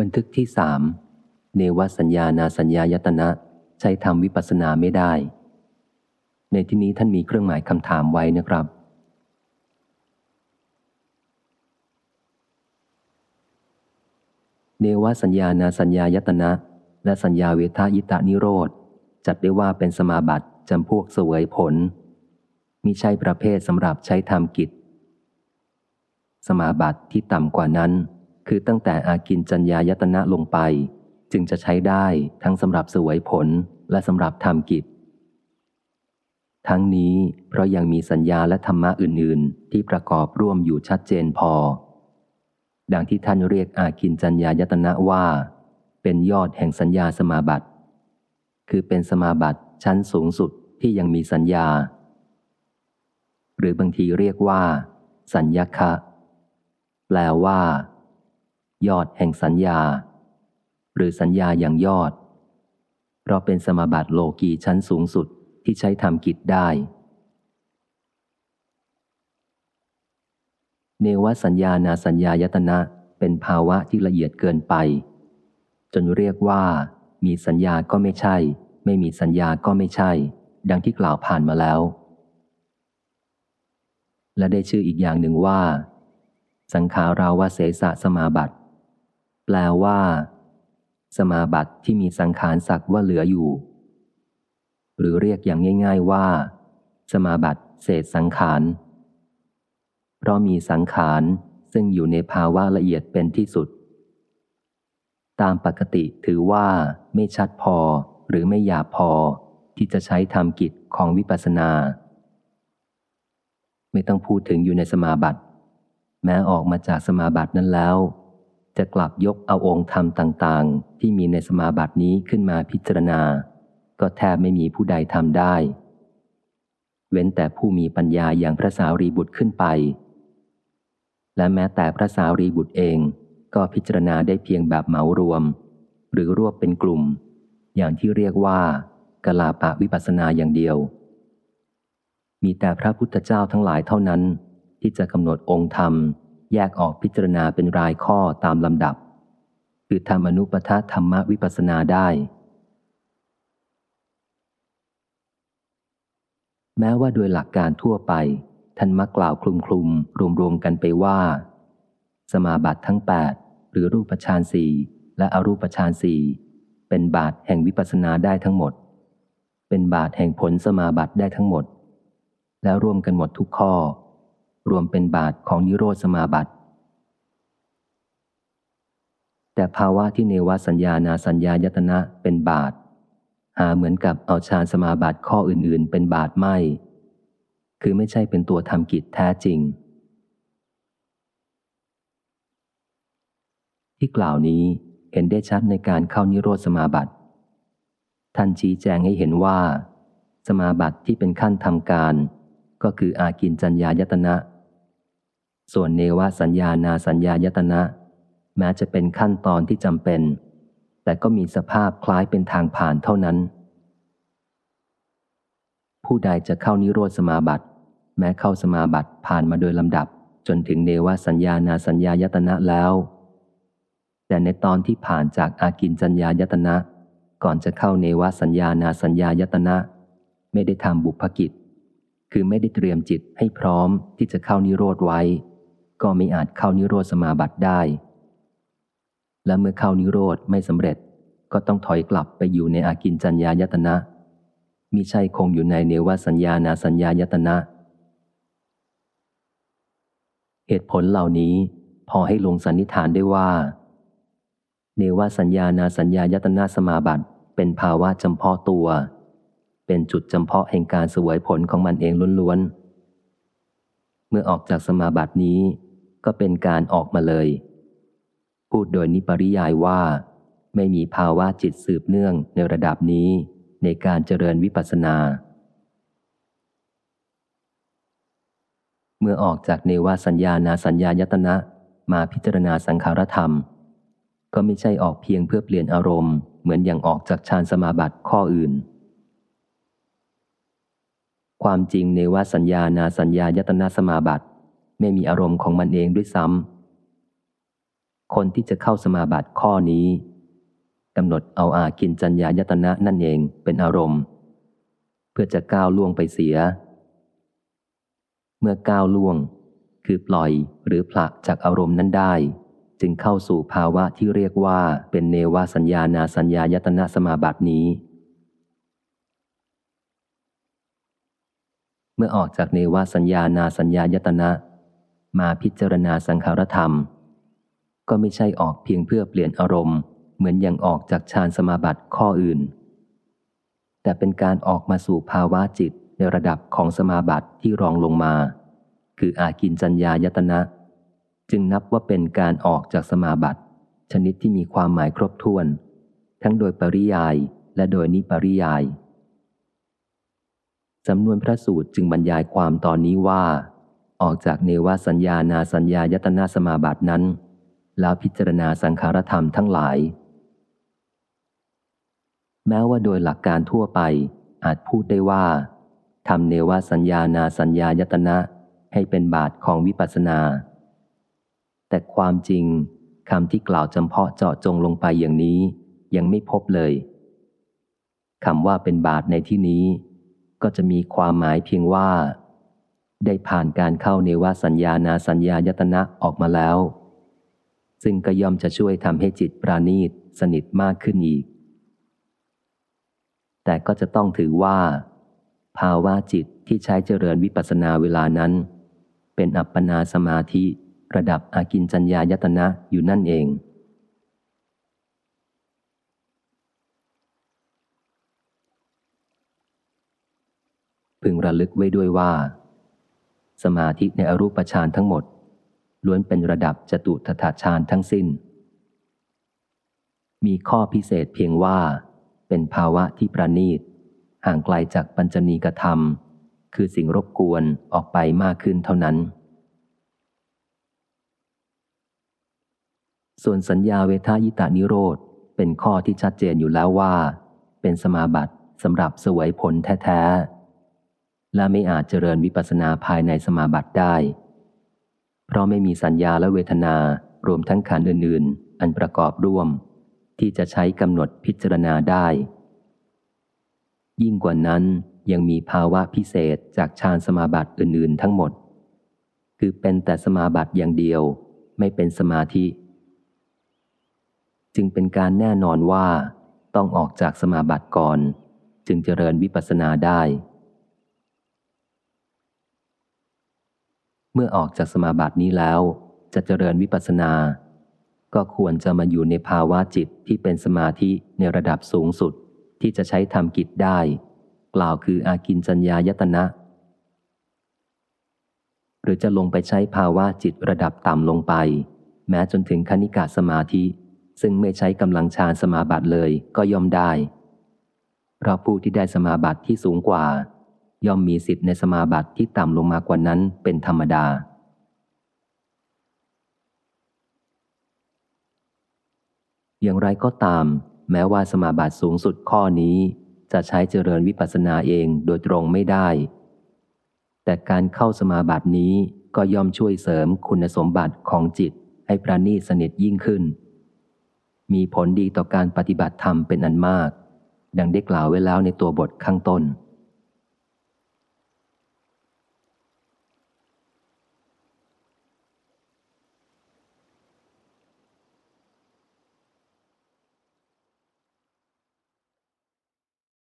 บันทึกที่สามเนวสัญญานาสัญญายตนะ ใช้ทำวิปัสสนาไม่ได้ ในที่นี้ท่านมีเครื่องหมายคำถามไว้นะครับ เนวสัญญานาสัญญายตนะ และสัญญาเวทายตานิโรธ จัดได้ว่าเป็นสมาบัติจำพวกสวยผล มิใช่ประเภทสำหรับใช้ทำกิจ สมาบัติที่ต่ำกว่านั้น คือตั้งแต่อากินจัญญายตนะลงไป จึงจะใช้ได้ทั้งสำหรับสวยผลและสำหรับทำกิจ ทั้งนี้เพราะยังมีสัญญาและธรรมะอื่น ๆ ที่ประกอบร่วมอยู่ชัดเจนพอ ดังที่ท่านเรียกอากินจัญญายตนะว่า เป็นยอดแห่งสัญญาสมาบัติ คือเป็นสมาบัติชั้นสูงสุดที่ยังมีสัญญา หรือบางทีเรียกว่า สัญญาคะ แปลว่า ยอดแห่งสัญญา หรือสัญญาอย่างยอด เพราะเป็นสมบัติโลกีชั้นสูงสุดที่ใช้ทำกิจได้ เนวสัญญานาสัญญายตนะเป็นภาวะที่ละเอียดเกินไป จนเรียกว่า มีสัญญาก็ไม่ใช่ ไม่มีสัญญาก็ไม่ใช่ ดังที่กล่าวผ่านมาแล้ว และได้ชื่ออีกอย่างหนึ่งว่า สังขาราวเสสะสมาบัติ แปลว่า สมาบัติที่มีสังขารสักว่าเหลืออยู่ หรือเรียกอย่างง่าย ๆว่า สมาบัติเศษสังขาร เพราะมีสังขารซึ่งอยู่ในภาวะละเอียดเป็นที่สุด ตามปกติถือว่าไม่ชัดพอหรือไม่หยาบพอที่จะใช้ทำกิจของวิปัสสนา ไม่ต้องพูดถึงอยู่ในสมาบัติ แม้ออกมาจากสมาบัตินั้นแล้ว จะกลับยกเอาองค์ธรรมต่างๆ ที่มีในสมาบัตินี้ขึ้นมาพิจารณา ก็แทบไม่มีผู้ใดทำได้ เว้นแต่ผู้มีปัญญาอย่างพระสารีบุตรขึ้นไป และแม้แต่พระสารีบุตรเองก็พิจารณาได้เพียงแบบเหมารวม หรือรวบเป็นกลุ่ม อย่างที่เรียกว่ากลาปะวิปัสนาอย่างเดียว มีแต่พระพุทธเจ้าทั้งหลายเท่านั้น ที่จะกำหนดองค์ธรรม แยกออกพิจารณาเป็นรายข้อตามลำดับ คือทำอนุปทาธรรมวิปัสนาได้ แม้ว่าโดยหลักการทั่วไป ท่านมักกล่าวคลุมคลุมรวมรวมกันไปว่า สมาบัติทั้ง 8 หรือรูปฌานสี่และอรูปฌานสี่เป็นบาทแห่งวิปัสนาได้ทั้งหมด เป็นบาทแห่งผลสมาบัติได้ทั้งหมด แล้วรวมกันหมดทุกข้อ รวมเป็นบาทของนิโรธสมาบัติ แต่ภาวะที่เนวสัญญานาสัญญายตนะเป็นบาท หาเหมือนกับเอาฌานสมาบัติข้ออื่นๆ เป็นบาทไม่ คือไม่ใช่เป็นตัวทำกิจแท้จริง ที่กล่าวนี้เห็นได้ชัดในการเข้านิโรธสมาบัติ ท่านชี้แจงให้เห็นว่า สมาบัติที่เป็นขั้นทำการ ก็คืออากินจัญญายตนะ ส่วนเนวสัญญานาสัญญายตนะ แม้จะเป็นขั้นตอนที่จำเป็น แต่ก็มีสภาพคล้ายเป็นทางผ่านเท่านั้น ผู้ใดจะเข้านิโรธสมาบัติแม้เข้าสมาบัติผ่านมาโดยลำดับ จนถึงเนวสัญญานาสัญญายตนะแล้ว แต่ในตอนที่ผ่านจากอากินจัญญายตนะ ก่อนจะเข้าเนวสัญญานาสัญญายตนะ ไม่ได้ทำบุพกิจ คือไม่ได้เตรียมจิตให้พร้อมที่จะเข้านิโรธไว้ ก็ไม่อาจเข้านิโรธสมาบัติได้ และเมื่อเข้านิโรธไม่สำเร็จก็ต้องถอยกลับไปอยู่ในอากินจัญญายตนะมิใช่คงอยู่ในเนวสัญญานาสัญญายตนะ เหตุผลเหล่านี้พอให้ลงสันนิษฐานได้ว่า เนวสัญญานาสัญญายตนะสมาบัติเป็นภาวะจำเพาะตัว เป็นจุดจำเพาะแห่งการสวยผลของมันเองล้วนๆ เมื่อออกจากสมาบัตินี้ ก็เป็นการออกมาเลย พูดโดยนิปริยายว่า ไม่มีภาวะจิตสืบเนื่องในระดับนี้ในการเจริญวิปัสสนา เมื่อออกจากเนวสัญญานาสัญญายตนะมาพิจารณาสังขารธรรม ก็ไม่ใช่ออกเพียงเพื่อเปลี่ยนอารมณ์ เหมือนอย่างออกจากฌานสมาบัติข้ออื่น ความจริงในวสัญญานาสัญญายตนาสมาบัติ ไม่มีอารมณ์ของมันเองด้วยซ้ำ คนที่จะเข้าสมาบัติข้อนี้กำหนดเอาอากินจัญญายตนะนั่นเองเป็นอารมณ์ เพื่อจะก้าวล่วงไปเสีย เมื่อก้าวล่วง คือปล่อยหรือผลักจากอารมณ์นั้นได้ จึงเข้าสู่ภาวะที่เรียกว่าเป็นเนวสัญญานาสัญญายตนะสมาบัตินี้ เมื่อออกจากเนวสัญญานาสัญญายตนะ มาพิจารณาสังขารธรรม ก็ไม่ใช่ออกเพียงเพื่อเปลี่ยนอารมณ์ เหมือนอย่างออกจากฌานสมาบัติข้ออื่น แต่เป็นการออกมาสู่ภาวะจิตในระดับของสมาบัติที่รองลงมา คืออากินจัญญายตนะ จึงนับว่าเป็นการออกจากสมาบัติ ชนิดที่มีความหมายครบถ้วน ทั้งโดยปริยายและโดยนิปริยายสำนวนพระสูตรจึงบรรยายความตอนนี้ว่า ออกจากเนวสัญญานาสัญญายตนาสมาบัตินั้น แล้วพิจารณาสังขารธรรมทั้งหลาย แม้ว่าโดยหลักการทั่วไปอาจพูดได้ว่าทำเนวสัญญานาสัญญายตนะให้เป็นบาทของวิปัสสนา แต่ความจริงคำที่กล่าวจำเพาะเจาะจงลงไปอย่างนี้ยังไม่พบเลยคำว่าเป็นบาทในที่นี้ ก็จะมีความหมายเพียงว่า ได้ผ่านการเข้าเนวสัญญานาสัญญายตนะออกมาแล้ว ซึ่งก็ย่อมจะช่วยทำให้จิตปราณีตสนิทมากขึ้นอีก แต่ก็จะต้องถือว่า ภาวะจิตที่ใช้เจริญวิปัสนาเวลานั้น เป็นอัปปนาสมาธิระดับอากินจัญญายตนะอยู่นั่นเองพึงระลึกไว้ด้วยว่า สมาธิในอรูปฌานทั้งหมด ล้วนเป็นระดับจตุทถาฌานทั้งสิ้น มีข้อพิเศษเพียงว่า เป็นภาวะที่ประณีต ห่างไกลจากปัญจณีกธรรม คือสิ่งรบกวนออกไปมากขึ้นเท่านั้น ส่วนสัญญาเวทายตานิโรธ เป็นข้อที่ชัดเจนอยู่แล้วว่า เป็นสมาบัติสำหรับสวยผลแท้ๆ และไม่อาจเจริญวิปัสนาภายในสมาบัติได้ เพราะไม่มีสัญญาและเวทนารวมทั้งขันอื่น ๆ อันประกอบร่วม ที่จะใช้กำหนดพิจารณาได้ ยิ่งกว่านั้นยังมีภาวะพิเศษจากฌานสมาบัติอื่น ๆ ทั้งหมด คือเป็นแต่สมาบัติอย่างเดียว ไม่เป็นสมาธิ จึงเป็นการแน่นอนว่า ต้องออกจากสมาบัติก่อน จึงเจริญวิปัสสนาได้ เมื่อออกจากสมาบัตินี้แล้ว จะเจริญวิปัสสนา ก็ควรจะมาอยู่ในภาวะจิตที่เป็นสมาธิในระดับสูงสุดที่จะใช้ทำกิจได้ กล่าวคืออากินจัญญายตนะ หรือจะลงไปใช้ภาวะจิตระดับต่ำลงไป แม้จนถึงคณิกาสมาธิ ซึ่งไม่ใช้กำลังฌานสมาบัติเลยก็ย่อมได้ เพราะผู้ที่ได้สมาบัติที่สูงกว่า ย่อมมีสิทธิ์ในสมาบัติที่ต่ำลงมากว่านั้นเป็นธรรมดา อย่างไรก็ตาม แม้ว่าสมาบัติสูงสุดข้อนี้ จะใช้เจริญวิปัสสนาเองโดยตรงไม่ได้ แต่การเข้าสมาบัตินี้ก็ย่อมช่วยเสริมคุณสมบัติของจิตให้ประณีตสนิทยิ่งขึ้น มีผลดีต่อการปฏิบัติธรรมเป็นอันมาก ดังได้กล่าวไว้แล้วในตัวบทข้างต้น